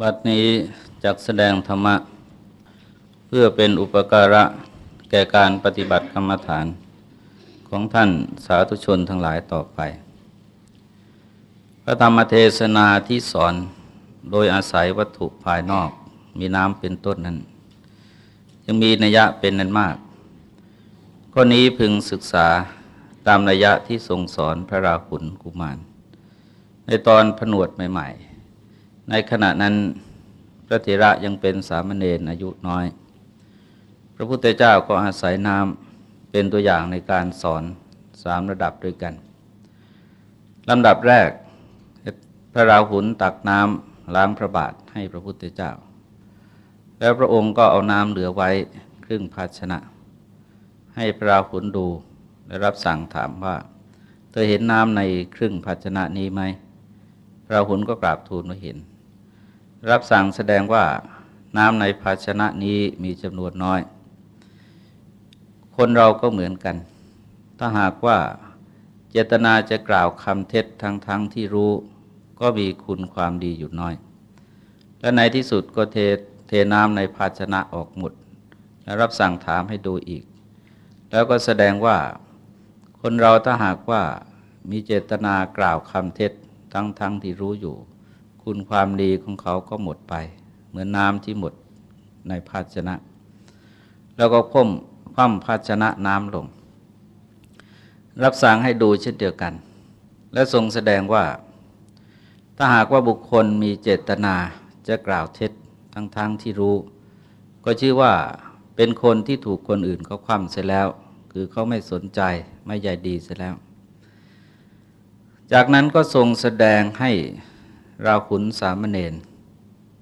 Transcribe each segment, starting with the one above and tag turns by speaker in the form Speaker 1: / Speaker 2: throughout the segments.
Speaker 1: บัดนี้จักแสดงธรรมะ เพื่อเป็นอุปการะแก่การปฏิบัติกรรมฐาน ของท่านสาธุชนทั้งหลายต่อไป พระธรรมเทศนาที่สอนโดยอาศัยวัตถุภายนอกมีน้ำเป็นต้นนั้น ยังมีนัยยะเป็นนั้นมาก ข้อนี้พึงศึกษาตามนัยยะที่ทรงสอนพระราหุลกุมาร ในตอนผนวดใหม่ๆ ในขณะนั้นพระเถระยังเป็นสามเณรอายุน้อย พระพุทธเจ้าก็อาศัยน้ำเป็นตัวอย่างในการสอนสามระดับด้วยกันลำดับแรก พระราหุลตักน้ำล้างพระบาทให้พระพุทธเจ้า แล้วพระองค์ก็เอาน้ำเหลือไว้ครึ่งภาชนะ ให้พระราหุลดูและรับสั่งถามว่า เธอเห็นน้ำในครึ่งภาชนะนี้ไหมพระราหุลก็กราบทูลว่าเห็น รับสั่งแสดงว่าน้ำในภาชนะนี้มีจำนวนน้อย คนเราก็เหมือนกัน ถ้าหากว่าเจตนาจะกล่าวคำเท็จทั้งทั้งที่รู้ ก็มีคุณความดีอยู่น้อย และในที่สุดก็เทเทน้ำในภาชนะออกหมด และรับสั่งถามให้ดูอีก แล้วก็แสดงว่า คนเราถ้าหากว่ามีเจตนากล่าวคำเท็จทั้งทั้งที่รู้อยู่ คุณความดีของเขาก็หมดไป เหมือนน้ำที่หมดในภาชนะ แล้วก็พ่มคว่ำภาชนะน้ำลง รับสั่งให้ดูเช่นเดียวกัน และทรงแสดงว่า ถ้าหากว่าบุคคลมีเจตนาจะกล่าวเท็จทั้งๆทที่รู้ ก็ชื่อว่าเป็นคนที่ถูกคนอื่นเขาคว่ำเสียแล้ว คือเขาไม่สนใจไม่ใหญ่ดีเสียแล้ว จากนั้นก็ทรงแสดงให้ ราขุนสามเณร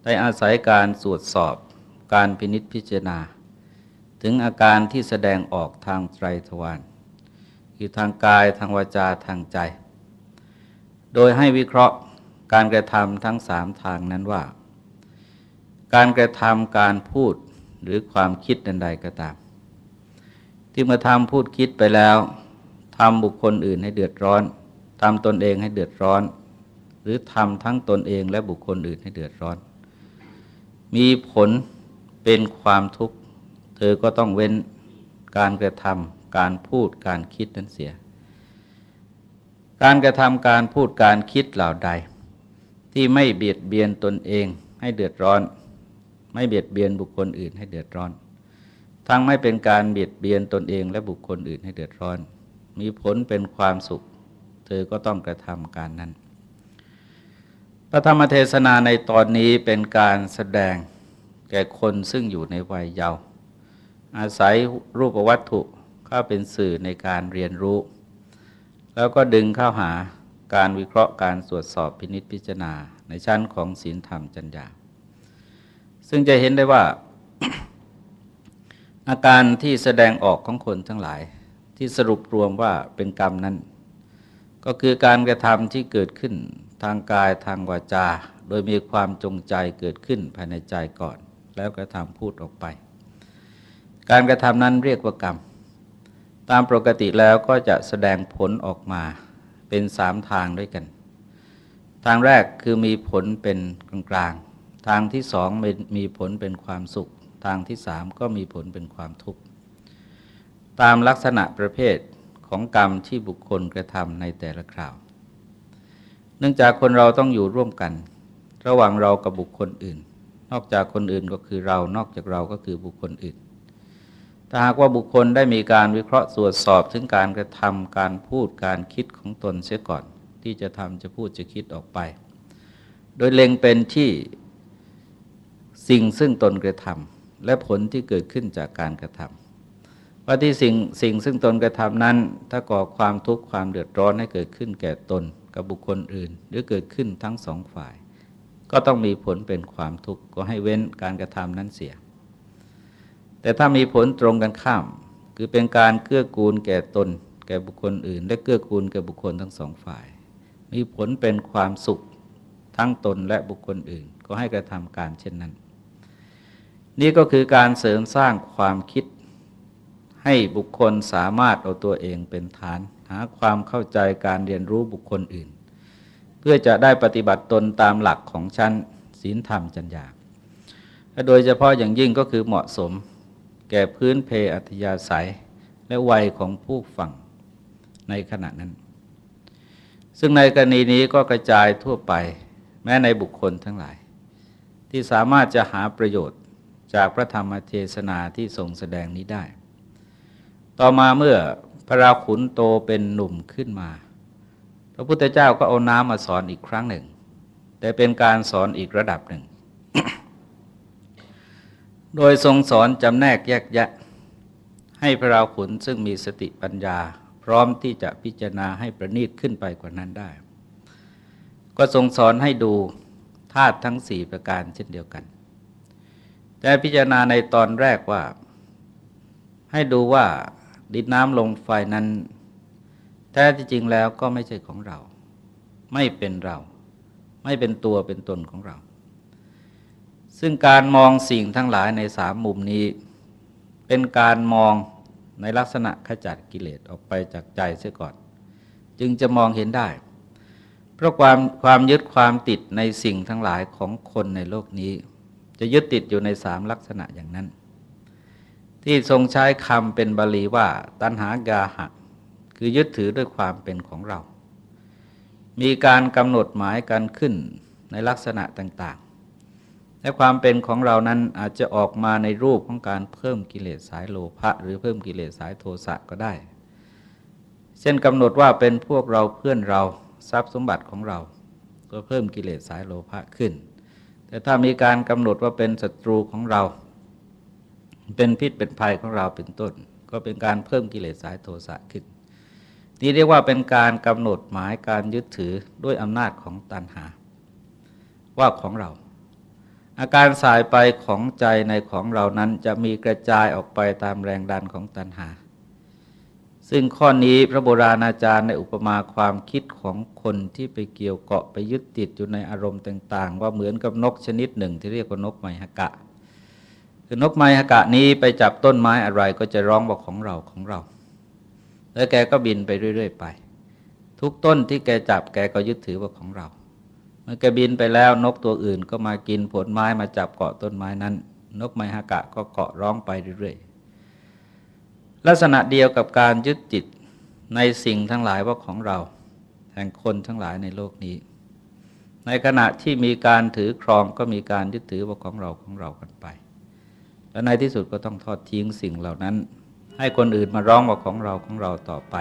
Speaker 1: ได้อาศัยการสวดสอบการพินิษพิจารณา ถึงอาการที่แสดงออกทางไตรทวารคือทางกายทางวาจาทางใจ โดยให้วิเคราะห์การกระทำทั้งสามทางนั้นว่า การกระทำการพูดหรือความคิดใดๆก็ตาม ที่มาทำพูดคิดไปแล้วทำบุคคลอื่นให้เดือดร้อนทำตนเองให้เดือดร้อน หรือทำทั้งตนเองและบุคคลอื่นให้เดือดร้อน มีผลเป็นความทุกข์ เธอก็ต้องเว้นการกระทำการพูดการคิดนั้นเสีย การกระทำการพูดการคิดเหล่าใด ที่ไม่เบียดเบียนตนเองให้เดือดร้อน ไม่เบียดเบียนบุคคลอื่นให้เดือดร้อน ทั้งไม่เป็นการเบียดเบียนตนเองและบุคคลอื่นให้เดือดร้อน มีผลเป็นความสุข เธอก็ต้องกระทำการนั้น พระธรรมเทศนาในตอนนี้เป็นการแสดงแก่คนซึ่งอยู่ในวัยเยาว์อาศัยรูปวัตถุเข้าเป็นสื่อในการเรียนรู้ แล้วก็ดึงเข้าหาการวิเคราะห์การตรวจสอบพินิษพิจารณาในชั้นของศีลธรรมจัญญา ซึ่งจะเห็นได้ว่า อาการที่แสดงออกของคนทั้งหลาย ที่สรุปรวมว่าเป็นกรรมนั้น ก็คือการกระทำที่เกิดขึ้น ทางกายทางวาจา โดยมีความจงใจเกิดขึ้นภายในใจก่อน แล้วกระทำพูดออกไป การกระทำนั้นเรียกว่ากรรม ตามปกติแล้วก็จะแสดงผลออกมาเป็นสามทางด้วยกัน ทางแรกคือมีผลเป็นกลางๆทางที่สองมีผลเป็นความสุข ทางที่สามก็มีผลเป็นความทุกข์ตามลักษณะประเภทของกรรมที่บุคคลกระทำในแต่ละคราว นื่องจากคนเราต้องอยู่ร่วมกัน ระหว่างเรากับบุคคลอื่น นอกจากคนอื่นก็คือเรา นอกจากเราก็คือบุคคลอื่น ถ้าหากว่าบุคคลได้มีการวิเคราะห์ตรวจสอบถึงการกระทำการพูดการคิดของตนเสียก่อน ที่จะทำจะพูดจะคิดออกไป โดยเล็งเป็นที่สิ่งซึ่งตนกระทำและผลที่เกิดขึ้นจากการกระทำว่าที่สิ่งสิ่งซึ่งตนกระทำนั้น ถ้าก่อความทุกข์ความเดือดร้อนให้เกิดขึ้นแก่ตน กับบุคคลอื่น หรือเกิดขึ้นทั้งสองฝ่าย ก็ต้องมีผลเป็นความทุกข์ก็ให้เว้นการกระทำนั้นเสีย แต่ถ้ามีผลตรงกันข้าม คือเป็นการเกื้อกูลแก่ตน แก่บุคคลอื่น และเกื้อกูลแก่บุคคลทั้งสองฝ่าย มีผลเป็นความสุขทั้งตนและบุคคลอื่น ก็ให้กระทำการเช่นนั้น นี่ก็คือการเสริมสร้างความคิดให้บุคคลสามารถเอาตัวเองเป็นฐานาความเข้าใจการเรียนรู้บุคคลอื่น เพื่อจะได้ปฏิบัติตนตามหลักของชั้นศีลธรรมจัญญาโดยเฉพาะอย่างยิ่งก็คือเหมาะสมแก่พื้นเพอัธยาศัย และวัยของผู้ฟังในขณะนั้น ซึ่งในกรณีนี้ก็กระจายทั่วไปแม้ในบุคคลทั้งหลาย ที่สามารถจะหาประโยชน์จากพระธรรมเทศนาที่ทรงแสดงนี้ได้ ต่อมาเมื่อ พระราขุนโตเป็นหนุ่มขึ้นมา พระพุทธเจ้าก็เอาน้ำมาสอนอีกครั้งหนึ่ง แต่เป็นการสอนอีกระดับหนึ่ง โดยทรงสอนจำแนกแยกแยะ ให้พระราขุนซึ่งมีสติปัญญา พร้อมที่จะพิจารณาให้ประณีตขึ้นไปกว่านั้นได้ ก็ทรงสอนให้ดูธาตุทั้งสี่ประการเช่นเดียวกัน แต่พิจารณาในตอนแรกว่าให้ดูว่า ดินน้ำลมไฟนั้น แท้ที่จริงแล้วก็ไม่ใช่ของเรา ไม่เป็นเรา ไม่เป็นตัวเป็นตนของเรา ซึ่งการมองสิ่งทั้งหลายในสามมุมนี้ เป็นการมองในลักษณะขจัดกิเลสออกไปจากใจเสียก่อน จึงจะมองเห็นได้ เพราะความความยึดความติดในสิ่งทั้งหลายของคนในโลกนี้ จะยึดติดอยู่ในสามลักษณะอย่างนั้น ที่ทรงใช้คำเป็นบาลีว่า ตัณหากาหะ คือยึดถือด้วยความเป็นของเรา มีการกำหนดหมายกันขึ้นในลักษณะต่างๆ และความเป็นของเรานั้นอาจจะออกมาในรูปของการเพิ่มกิเลสสายโลภะหรือเพิ่มกิเลสสายโทสะก็ได้ เช่นกำหนดว่าเป็นพวกเราเพื่อนเราทรัพย์สมบัติของเรา ก็เพิ่มกิเลสสายโลภะขึ้น แต่ถ้ามีการกำหนดว่าเป็นศัตรูของเรา เป็นพิษเป็นภัยของเราเป็นต้น ก็เป็นการเพิ่มกิเลสสายโทสะขึ้นนี่เรียกว่าเป็นการกำหนดหมายการยึดถือด้วยอำนาจของตัณหา ว่าของเรา อาการสายไปของใจในของเรานั้นจะมีกระจายออกไปตามแรงดันของตัณหา ซึ่งข้อนี้พระโบราณอาจารย์ในอุปมาความคิดของคนที่ไปเกี่ยวเกาะไปยึดติดอยู่ในอารมณ์ต่าง ๆ ว่าเหมือนกับนกชนิดหนึ่งที่เรียกว่านกไมหกะ คือนกไมหกะนี้ไปจับต้นไม้อะไรก็จะร้องบอกของเราของเรา แล้วแกก็บินไปเรื่อย ๆ ไป ทุกต้นที่แกจับแกก็ยึดถือว่าของเรา เมื่อแกบินไปแล้วนกตัวอื่นก็มากินผลไม้มาจับเกาะต้นไม้นั้น นกไมหกะก็เกาะร้องไปเรื่อยๆ ลักษณะเดียวกับการยึดติดในสิ่งทั้งหลายว่าของเรา แห่งคนทั้งหลายในโลกนี้ ในขณะที่มีการถือครองก็มีการยึดถือว่าของเราของเรากันไป และในที่สุดก็ต้องทอดทิ้งสิ่งเหล่านั้น ให้คนอื่นมาร้องว่าของเราของเราต่อไป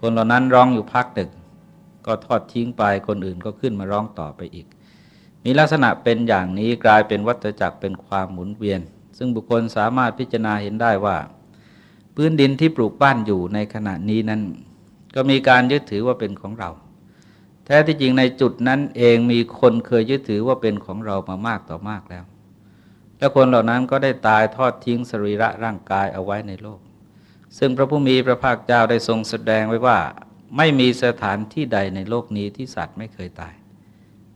Speaker 1: คนเหล่านั้นร้องอยู่พักหนึ่งก็ทอดทิ้งไปคนอื่นก็ขึ้นมาร้องต่อไปอีก มีลักษณะเป็นอย่างนี้กลายเป็นวัฏจักรเป็นความหมุนเวียน ซึ่งบุคคลสามารถพิจารณาเห็นได้ว่า พื้นดินที่ปลูกบ้านอยู่ในขณะนี้นั้น ก็มีการยึดถือว่าเป็นของเราแท้ที่จริงในจุดนั้นเองมีคนเคยยึดถือว่าเป็นของเรามามากต่อมากแล้ว และคนเหล่านั้นก็ได้ตายทอดทิ้งสรีระร่างกายเอาไว้ในโลก ซึ่งพระผู้มีพระภาคเจ้าได้ทรงแสดงไว้ว่า ไม่มีสถานที่ใดในโลกนี้ที่สัตว์ไม่เคยตาย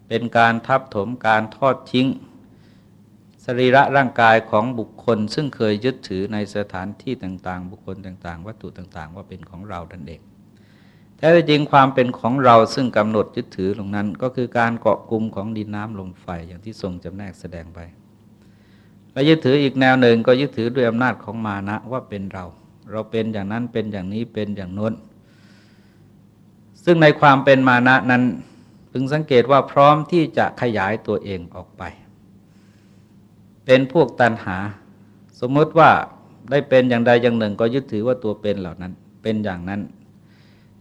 Speaker 1: เป็นการทับถมการทอดทิ้ง สรีระร่างกายของบุคคล ซึ่งเคยยึดถือในสถานที่ต่างๆ บุคคลต่างๆ วัตถุต่างๆ ว่าเป็นของเราดันเองแท้จริงความเป็นของเราซึ่งกำหนดยึดถือตรงนั้น ก็คือการเกาะกลุ่มของดินน้ำลมไฟอย่างที่ทรงจำแนกแสดงไป และยึดถืออีกแนวหนึ่งก็ยึดถือด้วยอำนาจของมานะว่าเป็นเรา เราเป็นอย่างนั้นเป็นอย่างนี้เป็นอย่างโน้น ซึ่งในความเป็นมานะนั้นพึงสังเกตว่าพร้อมที่จะขยายตัวเองออกไป เป็นพวกตันหา สมมติว่าได้เป็นอย่างใดอย่างหนึ่ง ก็ยึดถือว่าตัวเป็นเหล่านั้นเป็นอย่างนั้น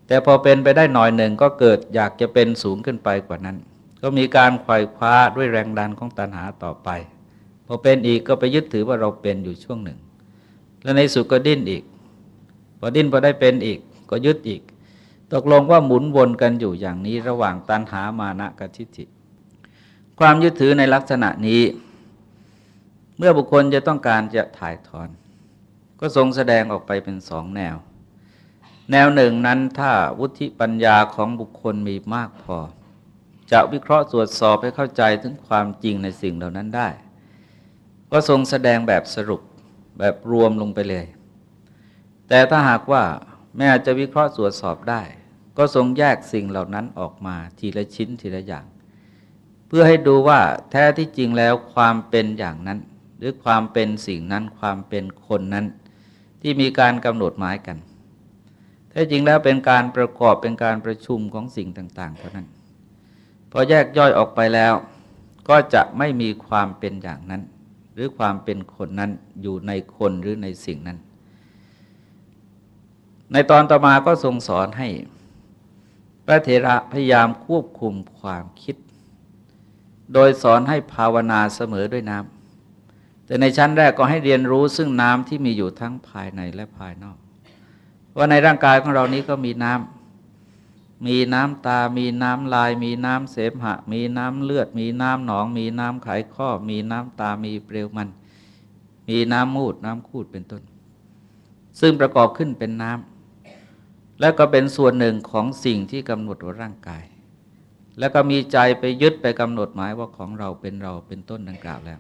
Speaker 1: แต่พอเป็นไปได้หน่อยหนึ่งก็เกิดอยากจะเป็นสูงขึ้นไปกว่านั้น ก็มีการไขว่คว้าด้วยแรงดันของตันหาต่อไป อเป็นอีกก็ไปยึดถือว่าเราเป็นอยู่ช่วงหนึ่ง และในสุดก็ดิ้นอีก พอดิ้นพอได้เป็นอีก ก็ยึดอีก ตกลงว่าหมุนวนกันอยู่อย่างนี้ระหว่างตันหามานะกับทิฏฐิ ความยึดถือในลักษณะนี้ เมื่อบุคคลจะต้องการจะถ่ายถอน ก็ทรงแสดงออกไปเป็นสองแนว แนวหนึ่งนั้นถ้าวุฒิปัญญาของบุคคลมีมากพอ จะวิเคราะห์ตรวจสอบให้เข้าใจถึงความจริงในสิ่งเหล่านั้นได้ ก็ทรงแสดงแบบสรุปแบบรวมลงไปเลย แต่ถ้าหากว่าแม้อาจจะวิเคราะห์ตรวจสอบได้ ก็ทรงแยกสิ่งเหล่านั้นออกมาทีละชิ้นทีละอย่าง เพื่อให้ดูว่าแท้ที่จริงแล้วความเป็นอย่างนั้น หรือความเป็นสิ่งนั้นความเป็นคนนั้น ที่มีการกำหนดหมายกันแท้จริงแล้วเป็นการประกอบเป็นการประชุมของสิ่งต่างๆเท่านั้น พอแยกย่อยออกไปแล้ว ก็จะไม่มีความเป็นอย่างนั้น หรือความเป็นคนนั้นอยู่ในคนหรือในสิ่งนั้น ในตอนต่อมาก็ทรงสอนให้ พระเถระพยายามควบคุมความคิด โดยสอนให้ภาวนาเสมอด้วยน้ำแต่ในชั้นแรกก็ให้เรียนรู้ซึ่งน้ำที่มีอยู่ทั้งภายในและภายนอก ว่าในร่างกายของเรานี้ก็มีน้ำ มีน้ำตา มีน้ำลาย มีน้ำเสมหะ มีน้ำเลือด มีน้ำหนอง มีน้ำไขข้อ มีน้ำตา มีเปลวมัน มีน้ำมูด น้ำคูดเป็นต้น ซึ่งประกอบขึ้นเป็นน้ำ และก็เป็นส่วนหนึ่งของสิ่งที่กำหนดร่างกาย แล้วก็มีใจไปยึดไปกำหนดหมายว่าของเราเป็นเราเป็นต้นดังกล่าวแล้ว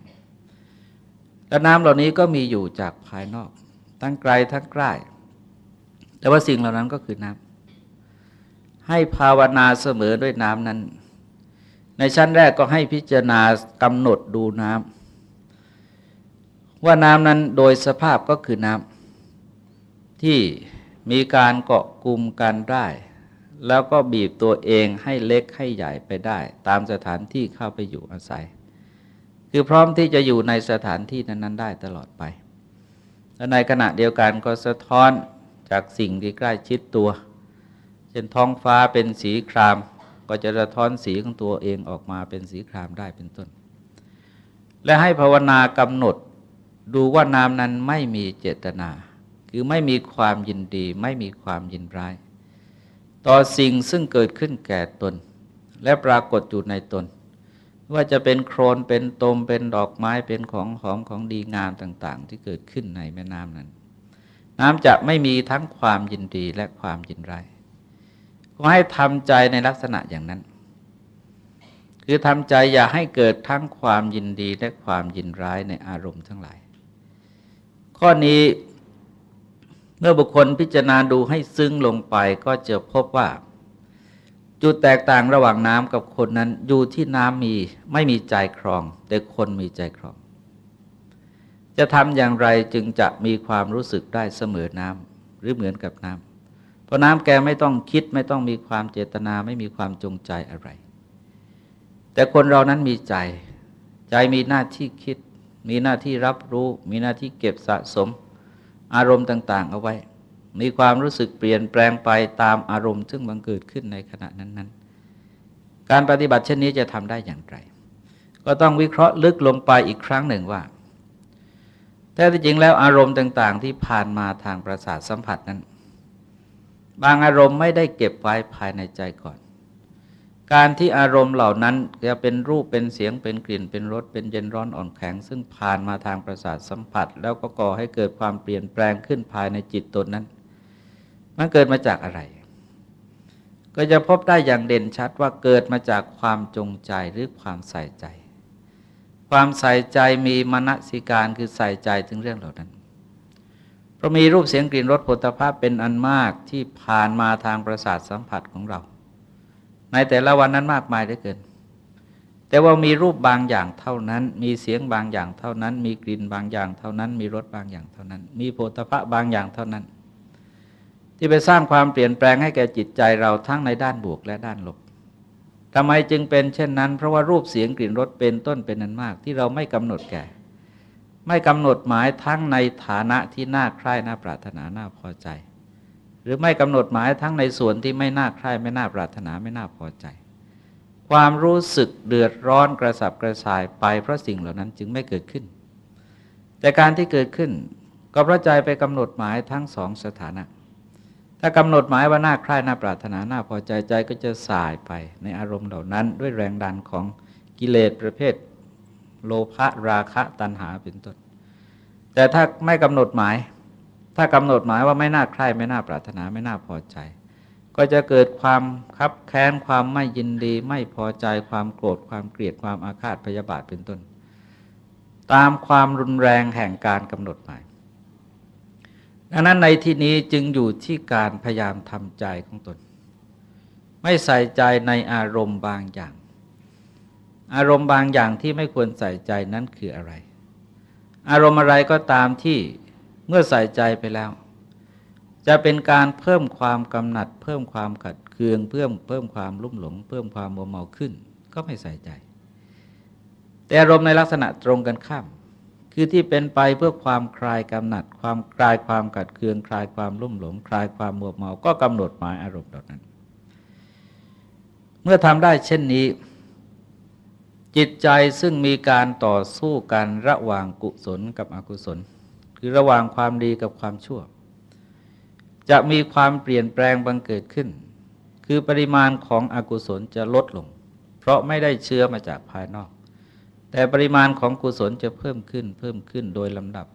Speaker 1: และน้ำเหล่านี้ก็มีอยู่จากภายนอก ทั้งไกลทั้งใกล้ แต่ว่าสิ่งเหล่านั้นก็คือน้ำ ให้ภาวนาเสมอด้วยน้ำนั้น ในชั้นแรกก็ให้พิจารณากำหนดดูน้ำว่าน้ำนั้นโดยสภาพก็คือน้ำที่มีการเกาะกลุ่มกันได้ แล้วก็บีบตัวเองให้เล็กให้ใหญ่ไปได้ ตามสถานที่เข้าไปอยู่อาศัย คือพร้อมที่จะอยู่ในสถานที่นั้น ๆ ได้ตลอดไปและในขณะเดียวกันก็สะท้อนจากสิ่งที่ใกล้ชิดตัว เช่นท้องฟ้าเป็นสีคราม ก็จะสะท้อนสีของตัวเองออกมาเป็นสีครามได้เป็นต้น และให้ภาวนากำหนดดูว่าน้ำนั้นไม่มีเจตนา คือไม่มีความยินดี ไม่มีความยินร้าย ต่อสิ่งซึ่งเกิดขึ้นแก่ตน และปรากฏอยู่ในตน ว่าจะเป็นโครนเป็นตมเป็นดอกไม้เป็นของหอมของดีงามต่าง ๆ ที่เกิดขึ้นในแม่น้ำนั้น น้ำจะไม่มีทั้งความยินดีและความยินร้าย ขอให้ทำใจในลักษณะอย่างนั้น คือทำใจอย่าให้เกิดทั้งความยินดีและความยินร้ายในอารมณ์ทั้งหลาย ข้อนี้เมื่อบุคคลพิจารณาดูให้ซึ้งลงไปก็จะพบว่า จุดแตกต่างระหว่างน้ำกับคนนั้นอยู่ที่น้ำมีไม่มีใจครอง แต่คนมีใจครอง จะทำอย่างไรจึงจะมีความรู้สึกได้เสมอน้ำหรือเหมือนกับน้ำ เพราะน้ำแกไม่ต้องคิดไม่ต้องมีความเจตนาไม่มีความจงใจอะไร แต่คนเรานั้นมีใจ ใจมีหน้าที่คิด มีหน้าที่รับรู้ มีหน้าที่เก็บสะสม อารมณ์ต่าง ๆ เอาไว้ มีความรู้สึกเปลี่ยนแปลงไปตามอารมณ์ ซึ่งบังเกิดขึ้นในขณะนั้น ๆ การปฏิบัติเช่นนี้จะทำได้อย่างไร ก็ต้องวิเคราะห์ลึกลงไปอีกครั้งหนึ่งว่าแท้ที่จริงแล้วอารมณ์ต่าง ๆ ที่ผ่านมาทางประสาทสัมผัสนั้น บางอารมณ์ไม่ได้เก็บไว้ภายในใจก่อน การที่อารมณ์เหล่านั้นจะเป็นรูปเป็นเสียงเป็นกลิ่นเป็นรสเป็นเย็นร้อนอ่อนแข็ง ซึ่งผ่านมาทางประสาทสัมผัส แล้วก็ก่อให้เกิดความเปลี่ยนแปลงขึ้นภายในจิตตนนั้น มันเกิดมาจากอะไร ก็จะพบได้อย่างเด่นชัดว่าเกิดมาจากความจงใจหรือความใส่ใจ ความใส่ใจมีมณสิการคือใส่ใจถึงเรื่องเหล่านั้น เพราะมีรูปเสียงกลิ่นรสผลิตภัณฑ์เป็นอันมากที่ผ่านมาทางประสาทสัมผัสของเรา ในแต่ละวันนั้นมากมายเหลือเกิน แต่ว่ามีรูปบางอย่างเท่านั้น มีเสียงบางอย่างเท่านั้น มีกลิ่นบางอย่างเท่านั้น มีรสบางอย่างเท่านั้น มีโพธพะบางอย่างเท่านั้น ที่ไปสร้างความเปลี่ยนแปลงให้แก่จิตใจเราทั้งในด้านบวกและด้านลบทำไมจึงเป็นเช่นนั้น เพราะว่ารูปเสียงกลิ่นรสเป็นต้นเป็นนั้นมาก ที่เราไม่กำหนดแก่ ไม่กำหนดหมายทั้งในฐานะที่น่าใคร่น่าปรารถนาน่าพอใจ หรือไม่กำหนดหมายทั้งในส่วนที่ไม่น่าใคร่ไม่น่าปรารถนาไม่น่าพอใจ ความรู้สึกเดือดร้อนกระสับกระส่ายไปเพราะสิ่งเหล่านั้นจึงไม่เกิดขึ้น แต่การที่เกิดขึ้นก็เพราะใจไปกำหนดหมายทั้งสองสถานะ ถ้ากำหนดหมายว่าน่าใคร่น่าปรารถนาน่าพอใจใจก็จะสายไปในอารมณ์เหล่านั้น ด้วยแรงดันของกิเลสประเภท โลภะราคะตัณหาเป็นต้น แต่ถ้าไม่กำหนดหมาย ถ้ากำหนดหมายว่าไม่น่าใคร่ไม่น่าปรารถนาไม่น่าพอใจ ก็จะเกิดความคับแค้นความไม่ยินดี ไม่พอใจความโกรธความเกลียดความอาฆาตพยาบาทเป็นต้น ตามความรุนแรงแห่งการกำหนดหมายดังนั้นในที่นี้จึงอยู่ที่การพยายามทำใจของตน ไม่ใส่ใจในอารมณ์บางอย่าง อารมณ์บางอย่างที่ไม่ควรใส่ใจนั้นคืออะไร อารมณ์อะไรก็ตามที่เมื่อใส่ใจไปแล้ว จะเป็นการเพิ่มความกำหนัด เพิ่มความขัดเคืองเพิ่มเพิ่มความลุ่มหลง เพิ่มความมัวเมาขึ้น ก็ไม่ใส่ใจ แต่อารมณ์ในลักษณะตรงกันข้ามคือที่เป็นไปเพื่อความคลายกำหนัด ความคลายความกัดเคือง คลายความลุ่มหลง คลายความมัวเมา ก็กำหนดหมายอารมณ์เหล่านั้น เมื่อทำได้เช่นนี้ จิตใจซึ่งมีการต่อสู้กันระหว่างกุศลกับอกุศล คือระหว่างความดีกับความชั่ว จะมีความเปลี่ยนแปลงบังเกิดขึ้น คือปริมาณของอกุศลจะลดลง เพราะไม่ได้เชื้อมาจากภายนอก แต่ปริมาณของกุศลจะเพิ่มขึ้นเพิ่มขึ้นโดยลำดับ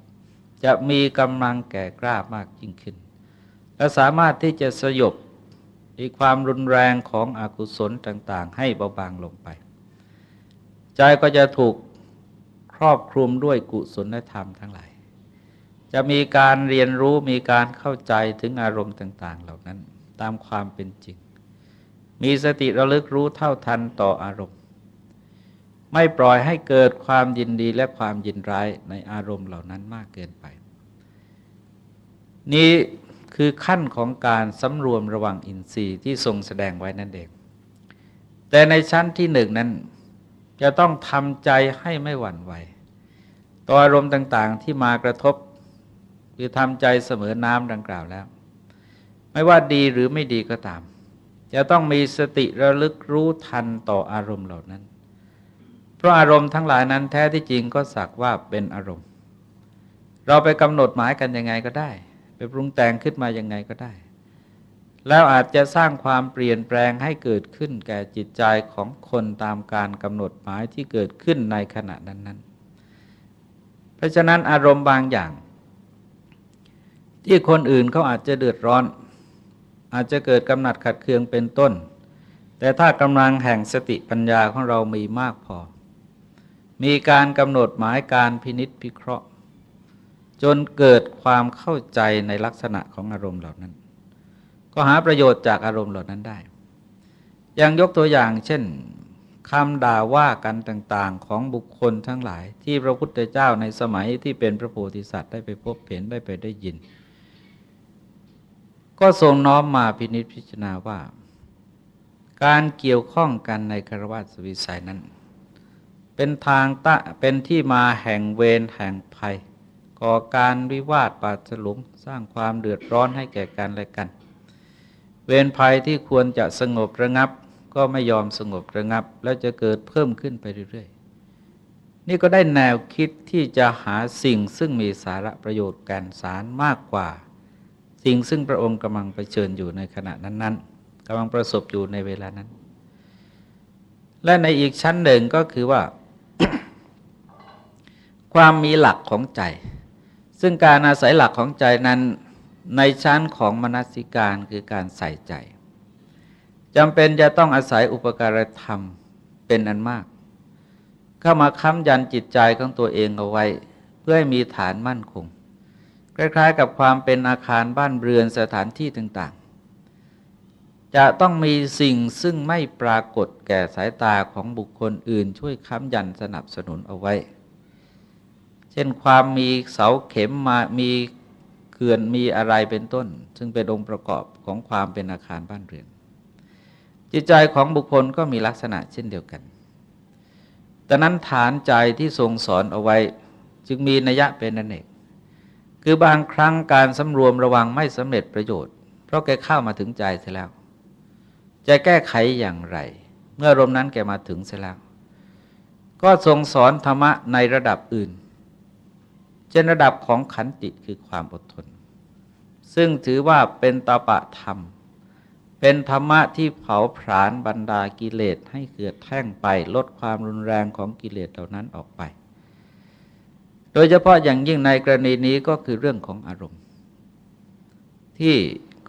Speaker 1: จะมีกำลังแก่กล้ามากยิ่งขึ้น และสามารถที่จะสยบอีความรุนแรงของอกุศลต่าง ๆ ให้เบาบางลงไป ใจก็จะถูกครอบคลุมด้วยกุศลธรรมทั้งหลาย จะมีการเรียนรู้มีการเข้าใจถึงอารมณ์ต่าง ๆ เหล่านั้นตามความเป็นจริง มีสติระลึกรู้เท่าทันต่ออารมณ์ ไม่ปล่อยให้เกิดความยินดีและความยินร้ายในอารมณ์เหล่านั้นมากเกินไป นี้คือขั้นของการสำรวมระวังอินทรีย์ที่ทรงแสดงไว้นั่นเอง แต่ในชั้นที่หนึ่งนั้น จะต้องทำใจให้ไม่หวั่นไหวต่ออารมณ์ต่างๆที่มากระทบคือทำใจเสมอน้ำดังกล่าวแล้ว ไม่ว่าดีหรือไม่ดีก็ตาม จะต้องมีสติระลึกรู้ทันต่ออารมณ์เหล่านั้น เพราะอารมณ์ทั้งหลายนั้นแท้ที่จริงก็สักว่าเป็นอารมณ์ เราไปกำหนดหมายกันยังไงก็ได้ ไปปรุงแต่งขึ้นมายังไงก็ได้ แล้วอาจจะสร้างความเปลี่ยนแปลงให้เกิดขึ้นแก่จิตใจของคนตามการกำหนดหมายที่เกิดขึ้นในขณะนั้นๆ เพราะฉะนั้นอารมณ์บางอย่าง ที่คนอื่นเขาอาจจะเดือดร้อน อาจจะเกิดกำหนัดขัดเคืองเป็นต้น แต่ถ้ากำลังแห่งสติปัญญาของเรามีมากพอ มีการกำหนดหมายการพินิษพิเคราะห์ จนเกิดความเข้าใจในลักษณะของอารมณ์เหล่านั้น ก็หาประโยชน์จากอารมณ์เหล่านั้นได้ อย่างยกตัวอย่างเช่นคำด่าว่ากันต่างๆของบุคคลทั้งหลาย ที่พระพุทธเจ้าในสมัยที่เป็นพระโพธิสัตว์ได้ไปพบเห็นได้ไปได้ยิน ก็ทรงน้อมมาพินิจพิจารณาว่า การเกี่ยวข้องกันในคารวะสวิสัยนั้น เป็นทางตะเป็นที่มาแห่งเวรแห่งภัย ก่อการวิวาทปาสลุมสร้างความเดือดร้อนให้แก่กันและกัน เวรภัยที่ควรจะสงบระงับ ก็ไม่ยอมสงบระงับ แล้วจะเกิดเพิ่มขึ้นไปเรื่อยๆ นี่ก็ได้แนวคิดที่จะหาสิ่งซึ่งมีสาระประโยชน์แก่นสารมากกว่า สิ่งซึ่งพระองค์กำลังไปเชิญอยู่ในขณะนั้นๆกำลังประสบอยู่ในเวลานั้น และในอีกชั้นหนึ่งก็คือว่า ความมีหลักของใจ ซึ่งการอาศัยหลักของใจนั้น ในชั้นของมนสิการคือการใส่ใจจำเป็นจะต้องอาศัยอุปการธรรมเป็นอันมาก เข้ามาค้ำยันจิตใจของตัวเองเอาไว้ เพื่อให้มีฐานมั่นคง คล้ายๆ กับความเป็นอาคารบ้านเรือนสถานที่ต่างๆ จะต้องมีสิ่งซึ่งไม่ปรากฏแก่สายตาของบุคคลอื่น ช่วยค้ำยันสนับสนุนเอาไว้ เช่นความมีเสาเข็มมามี เขื่อนมีอะไรเป็นต้น ซึ่งเป็นองค์ประกอบของความเป็นอาคารบ้านเรือน จิตใจของบุคคลก็มีลักษณะเช่นเดียวกันแต่นั้นฐานใจที่ทรงสอนเอาไว้ จึงมีนัยะเป็นนันเอกคือบางครั้งการสำรวมระวังไม่สำเร็จประโยชน์ เพราะแกเข้ามาถึงใจเสียแล้ว จะแก้ไขอย่างไร เมื่อรมนั้นแกมาถึงเสียแล้ว ก็ทรงสอนธรรมะในระดับอื่น เช่นระดับของขันติคือความอดทน ซึ่งถือว่าเป็นตาปะธรรม เป็นธรรมะที่เผาผลาญบรรดากิเลสให้เกิดแท่งไปลดความรุนแรงของกิเลสเหล่านั้นออกไป โดยเฉพาะอย่างยิ่งในกรณีนี้ก็คือเรื่องของอารมณ์ ที่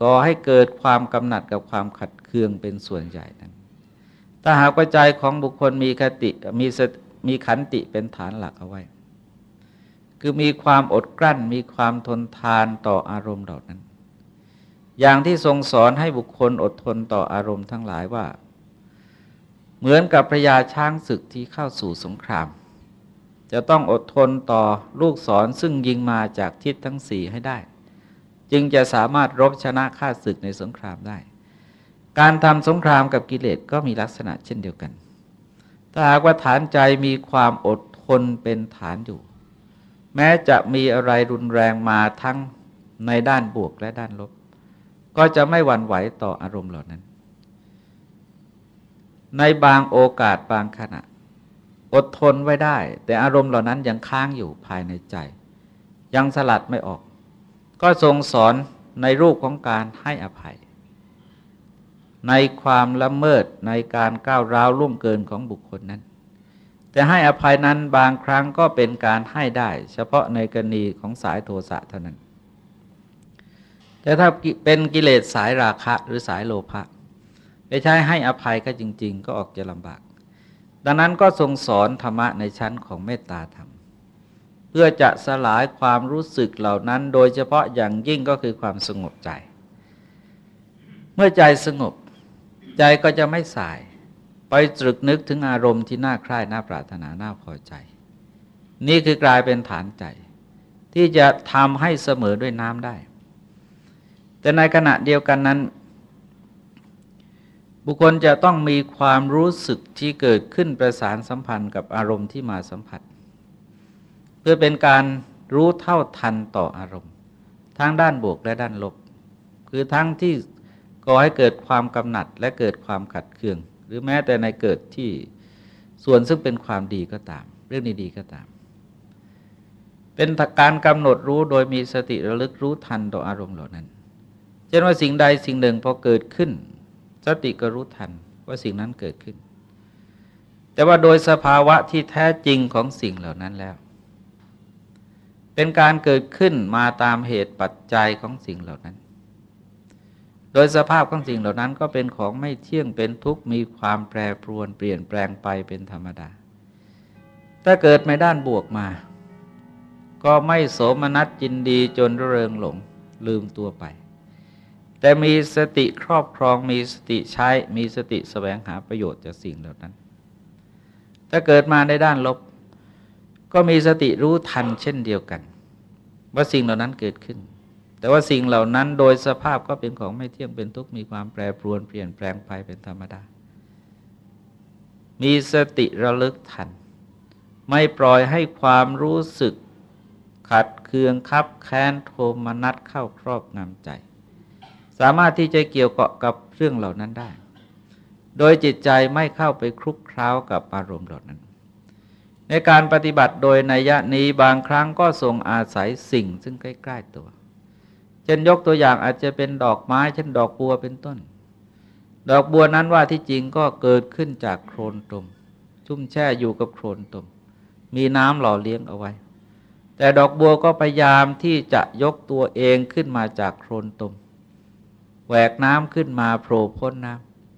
Speaker 1: ก่อให้เกิดความกำหนัดกับความขัดเคืองเป็นส่วนใหญ่นั้นถ้าหากปัจจัยของบุคคลมีคติมีมีขันติเป็นฐานหลักเอาไว้ คือมีความอดกลั้นมีความทนทานต่ออารมณ์เหล่านั้น อย่างที่ทรงสอนให้บุคคลอดทนต่ออารมณ์ทั้งหลายว่า เหมือนกับพระยาช้างศึกที่เข้าสู่สงคราม จะต้องอดทนต่อลูกศรซึ่งยิงมาจากทิศทั้งสี่ให้ได้ จึงจะสามารถรบชนะข้าศึกในสงครามได้ การทำสงครามกับกิเลสก็มีลักษณะเช่นเดียวกันถ้าหากว่าฐานใจมีความอดทนเป็นฐานอยู่ แม้จะมีอะไรรุนแรงมาทั้งในด้านบวกและด้านลบ ก็จะไม่หวั่นไหวต่ออารมณ์เหล่านั้น ในบางโอกาสบางขณะ อดทนไว้ได้ แต่อารมณ์เหล่านั้นยังค้างอยู่ภายในใจ ยังสลัดไม่ออก ก็ทรงสอนในรูปของการให้อภัย ในความละเมิดในการก้าวร้าวล่วงเกินของบุคคลนั้น แต่ให้อภัยนั้นบางครั้งก็เป็นการให้ได้ เฉพาะในกรณีของสายโทสะเท่านั้น แต่ถ้าเป็นกิเลสสายราคะหรือสายโลภะไปใช้ให้อภัยก็จริง ๆ ก็ออกจะลำบาก ดังนั้นก็ทรงสอนธรรมะในชั้นของเมตตาธรรม เพื่อจะสลายความรู้สึกเหล่านั้น โดยเฉพาะอย่างยิ่งก็คือความสงบใจ เมื่อใจสงบ ใจก็จะไม่สาย ไปตรึกนึกถึงอารมณ์ที่น่าใคร่น่าปรารถนาน่าพอใจ นี่คือกลายเป็นฐานใจ ที่จะทำให้เสมอด้วยน้ำได้ แต่ในขณะเดียวกันนั้น บุคคลจะต้องมีความรู้สึกที่เกิดขึ้นประสานสัมพันธ์กับอารมณ์ที่มาสัมผัส เพื่อเป็นการรู้เท่าทันต่ออารมณ์ ทั้งด้านบวกและด้านลบ คือทั้งที่ก่อให้เกิดความกำหนัดและเกิดความขัดเคือง หรือแม้แต่ในเกิดที่ส่วนซึ่งเป็นความดีก็ตาม เรื่องดีๆก็ตาม เป็นการกำหนดรู้โดยมีสติระลึกรู้ทันต่ออารมณ์เหล่านั้นเช่นว่าสิ่งใดสิ่งหนึ่งพอเกิดขึ้น สติก็รู้ทันว่าสิ่งนั้นเกิดขึ้น แต่ว่าโดยสภาวะที่แท้จริงของสิ่งเหล่านั้นแล้ว เป็นการเกิดขึ้นมาตามเหตุปัจจัยของสิ่งเหล่านั้น ดยสภาพของสิ่งเหล่านั้นก็เป็นของไม่เที่ยงเป็นทุกข์มีความแปรปรวนเปลี่ยนแปลงไปเป็นธรรมดา ถ้าเกิดในด้านบวกมา ก็ไม่โสมนัสจินดีจนเริงหลงลืมตัวไป แต่มีสติครอบครองมีสติใช้มีสติสแสวงหาประโยชน์จากสิ่งเหล่านั้น ถ้าเกิดมาในด้านลบ ก็มีสติรู้ทันเช่นเดียวกัน ว่าสิ่งเหล่านั้นเกิดขึ้น แต่ว่าสิ่งเหล่านั้นโดยสภาพก็เป็นของไม่เที่ยงเป็นทุกข์มีความแปรปรวนเปลี่ยนแปลงไปเป็นธรรมดา มีสติระลึกทัน ไม่ปล่อยให้ความรู้สึกขัดเคืองคับแค้นโทมนัสเข้าครอบงำใจ สามารถที่จะเกี่ยวเกาะกับเรื่องเหล่านั้นได้ โดยจิตใจไม่เข้าไปคลุกคล้ากับอารมณ์เหล่านั้น ในการปฏิบัติโดยนัยนี้บางครั้งก็ทรงอาศัยสิ่งซึ่งใกล้ ๆตัว เช่นยกตัวอย่างอาจจะเป็นดอกไม้เช่นดอกบัวเป็นต้น ดอกบัวนั้นว่าที่จริงก็เกิดขึ้นจากโคลนตมชุ่มแช่อยู่กับโคลนตม มีน้ำหล่อเลี้ยงเอาไว้ แต่ดอกบัวก็พยายามที่จะยกตัวเองขึ้นมาจากโคลนตมแหวกน้ำขึ้นมาโผล่พ้นน้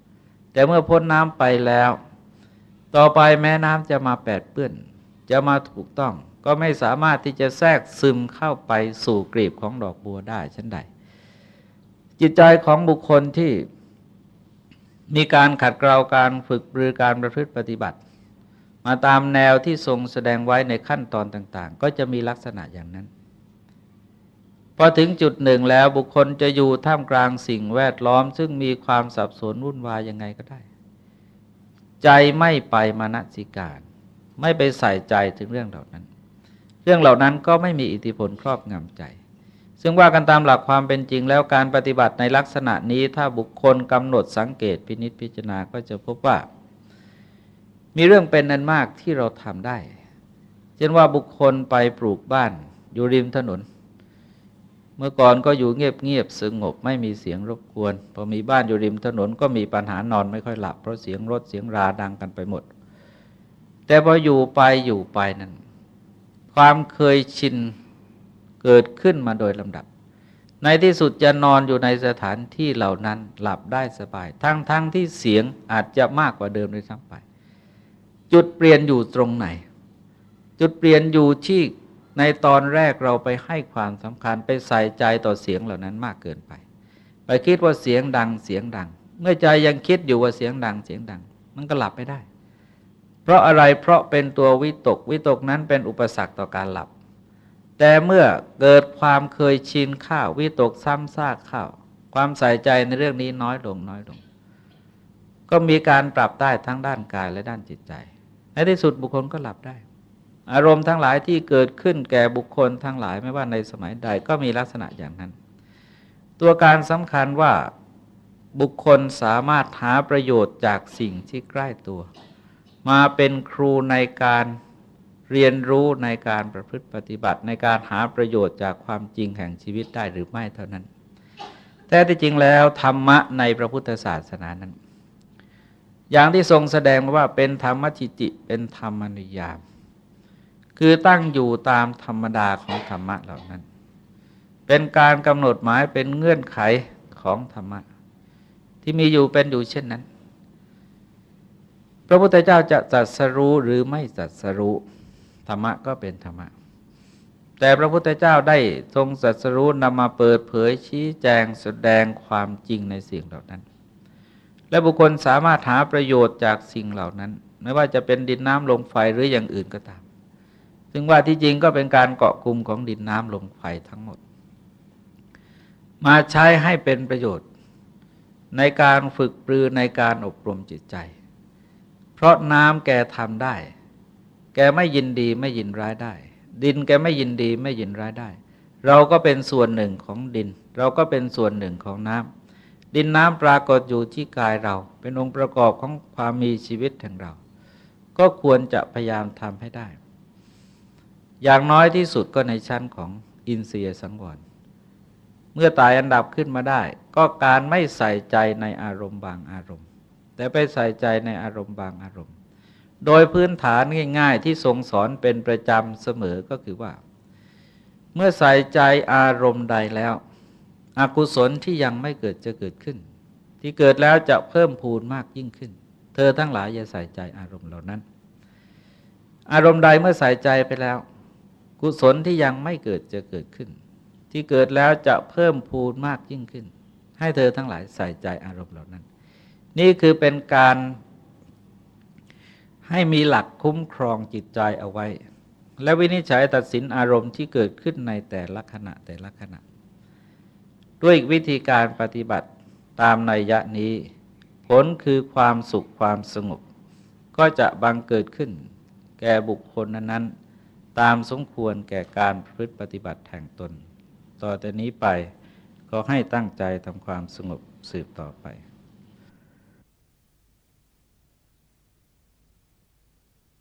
Speaker 1: ำแต่เมื่อพ้นน้ำไปแล้ว ต่อไปแม้น้ำจะมาแปดเปื้อน จะมาถูกต้อง ก็ไม่สามารถที่จะแทรกซึมเข้าไปสู่กลีบของดอกบัวได้ชั้นใด จิตใจของบุคคลที่มีการขัดเกลาการฝึกหรือการประพฤติปฏิบัติ มาตามแนวที่ทรงแสดงไว้ในขั้นตอนต่าง ๆ ก็จะมีลักษณะอย่างนั้นพอถึงจุดหนึ่งแล้วบุคคลจะอยู่ท่ามกลางสิ่งแวดล้อม ซึ่งมีความสับสนวุ่นวายยังไงก็ได้ ใจไม่ไปมานสิการ ไม่ไปใส่ใจถึงเรื่องเหล่านั้น รื่องเหล่านั้นก็ไม่มีอิทธิพลครอบงำใจ ซึ่งว่ากันตามหลักความเป็นจริงแล้วการปฏิบัติในลักษณะนี้ถ้าบุคคลกำหนดสังเกตพินิษพิจารณาก็จะพบว่า มีเรื่องเป็นนันมากที่เราทำได้ เช่นว่าบุคคลไปปลูกบ้านอยู่ริมถนน เมื่อก่อนก็อยู่เงียบเงียบสงบไม่มีเสียงรบกวน พอมีบ้านอยู่ริมถนนก็มีปัญหานอนไม่ค่อยหลับเพราะเสียงรถเสียงราดังกันไปหมด แต่พออยู่ไปอยู่ไปนั้น ความเคยชินเกิดขึ้นมาโดยลำดับ ในที่สุดจะนอนอยู่ในสถานที่เหล่านั้นหลับได้สบาย ทั้งทั้งที่เสียงอาจจะมากกว่าเดิมเลยทั้งไป จุดเปลี่ยนอยู่ตรงไหน จุดเปลี่ยนอยู่ที่ในตอนแรกเราไปให้ความสำคัญไปใส่ใจต่อเสียงเหล่านั้นมากเกินไป ไปคิดว่าเสียงดังเสียงดัง เมื่อใจยังคิดอยู่ว่าเสียงดังเสียงดัง
Speaker 2: มันก็หลับไม่ได้ ราะอะไรเพราะเป็นตัววิตก วิตกนั้นเป็นอุปสรรคต่อการหลับ แต่เมื่อเกิดความเคยชินข้าววิตกซ้ำซากข้าวความใส่ใจในเรื่องนี้น้อยลงน้อยลง ก็มีการปรับได้ทั้งด้านกายและด้านจิตใจในที่สุดบุคคลก็หลับได้ อารมณ์ทั้งหลายที่เกิดขึ้นแก่บุคคลทั้งหลายไม่ว่าในสมัยใดก็มีลักษณะอย่างนั้น ตัวการสำคัญว่าบุคคลสามารถหาประโยชน์จากสิ่งที่ใกล้ตัว มาเป็นครูในการเรียนรู้ในการประพฤติปฏิบัติในการหาประโยชน์จากความจริงแห่งชีวิตได้หรือไม่เท่านั้น แต่ที่จริงแล้วธรรมะในพระพุทธศาสนานั้น อย่างที่ทรงแสดงมาว่าเป็นธรรมจิติเป็นธรรมนิยาม คือตั้งอยู่ตามธรรมดาของธรรมะเหล่านั้น เป็นการกำหนดหมายเป็นเงื่อนไขของธรรมะ ที่มีอยู่เป็นอยู่เช่นนั้น พระพุทธเจ้าจะจัดสรู้หรือไม่จัดสรู้ธรรมะก็เป็นธรรมะ แต่พระพุทธเจ้าได้ทรงจัดสรู้นำมาเปิดเผยชี้แจงแสดงความจริงในสิ่งเหล่านั้น และบุคคลสามารถหาประโยชน์จากสิ่งเหล่านั้น ไม่ว่าจะเป็นดินน้ำลมไฟหรืออย่างอื่นก็ตาม ซึ่งว่าที่จริงก็เป็นการเกาะกลุ่มของดินน้ำลมไฟทั้งหมด มาใช้ให้เป็นประโยชน์ในการฝึกปรือในการอบรมจิตใจ เพราะน้ำแกทำได้ แกไม่ยินดีไม่ยินร้ายได้ ดินแกไม่ยินดีไม่ยินร้ายได้ เราก็เป็นส่วนหนึ่งของดิน เราก็เป็นส่วนหนึ่งของน้ำดินน้ำปรากฏอยู่ที่กายเรา เป็นองค์ประกอบของความมีชีวิตแห่งเรา ก็ควรจะพยายามทำให้ได้ อย่างน้อยที่สุดก็ในชั้นของอินเสียสังวรเมื่อตายอันดับขึ้นมาได้ ก็การไม่ใส่ใจในอารมณ์บางอารมณ์ แต่ไปใส่ใจในอารมณ์บางอารมณ์ โดยพื้นฐานง่าย ๆ ที่ทรงสอนเป็นประจำเสมอก็คือว่า เมื่อใส่ใจอารมณ์ใดแล้วอกุศลที่ยังไม่เกิดจะเกิดขึ้น ที่เกิดแล้วจะเพิ่มพูนมากยิ่งขึ้น เธอทั้งหลายอย่าใส่ใจอารมณ์เหล่านั้น อารมณ์ใดเมื่อใส่ใจไปแล้ว กุศลที่ยังไม่เกิดจะเกิดขึ้น ที่เกิดแล้วจะเพิ่มพูนมากยิ่งขึ้น ให้เธอทั้งหลายใส่ใจอารมณ์เหล่านั้น นี่คือเป็นการให้มีหลักคุ้มครองจิตใจเอาไว้ และวินิจฉัยตัดสินอารมณ์ที่เกิดขึ้นในแต่ละขณะแต่ละขณะ ด้วยวิธีการปฏิบัติตามนัยยะนี้ ผลคือความสุขความสงบ ก็จะบังเกิดขึ้น แก่บุคคลนั้นๆ ตามสมควรแก่การพฤติปฏิบัติแห่งตน ต่อแต่นี้ไปก็ให้ตั้งใจทำความสงบสืบต่อไป